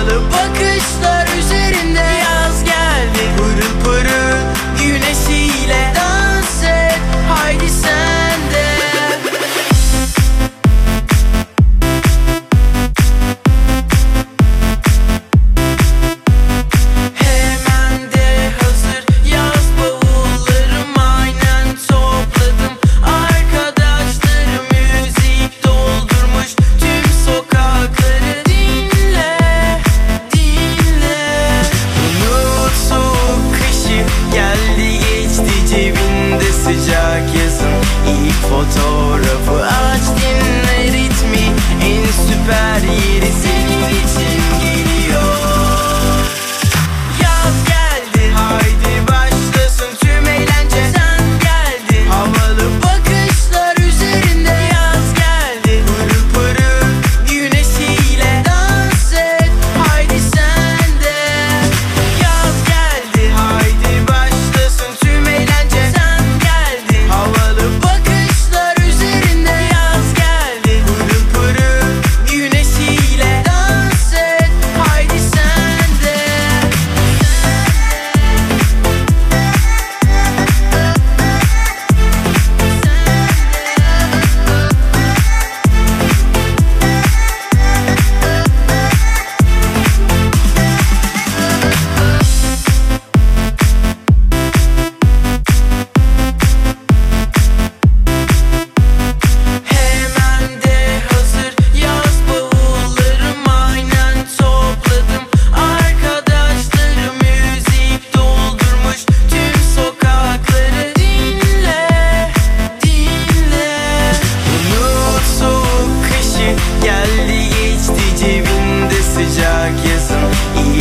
Sana bakışlar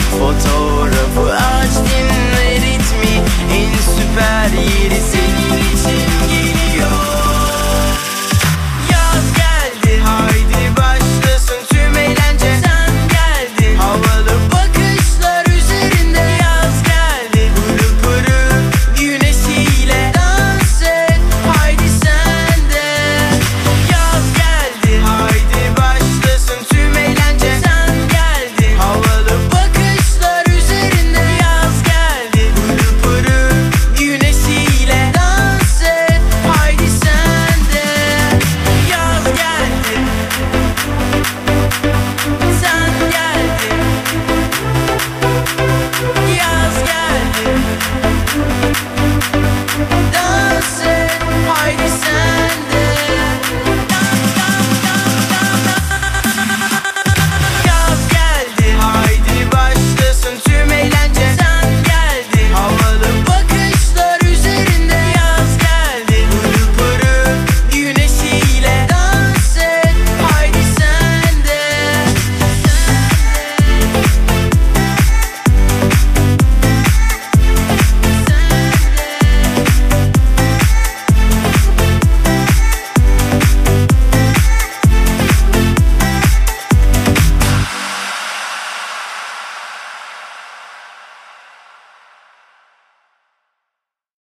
fotoğrafı aç dinle ritmi. En süper yeri